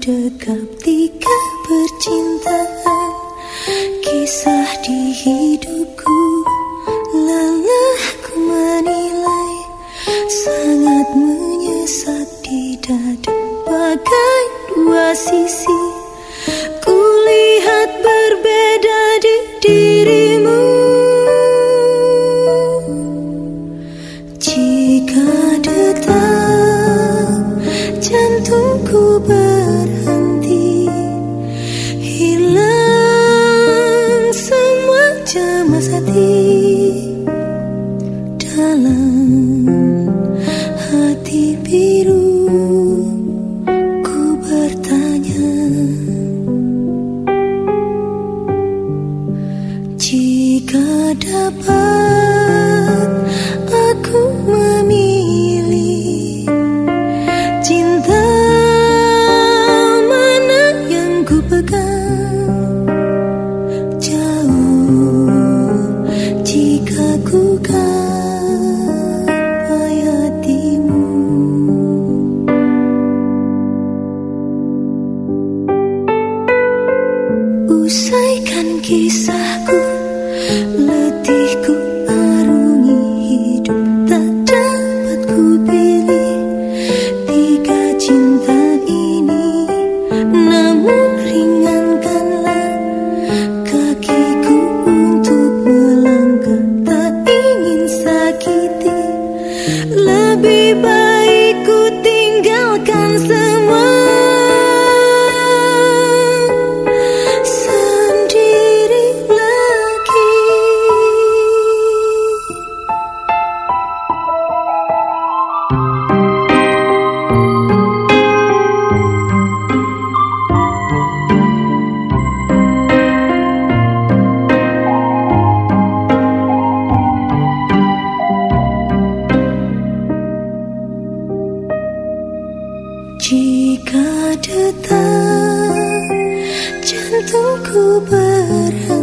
dekap tiga percintaan. Kisah di hidupku Lelah ku menilai. Sangat menyesat di dada Bagai dua sisi. Jika dapat aku memilih Cinta mana yang ku pegang? Jauh jika ku gapai hatimu Usaikan kisahku Letihku arungi hidup Tak dapat ku pilih Tiga cinta ini Namun ringankanlah Kakiku untuk melangkah Tak ingin sakiti. Lebih baik Jika detak jantungku berhenti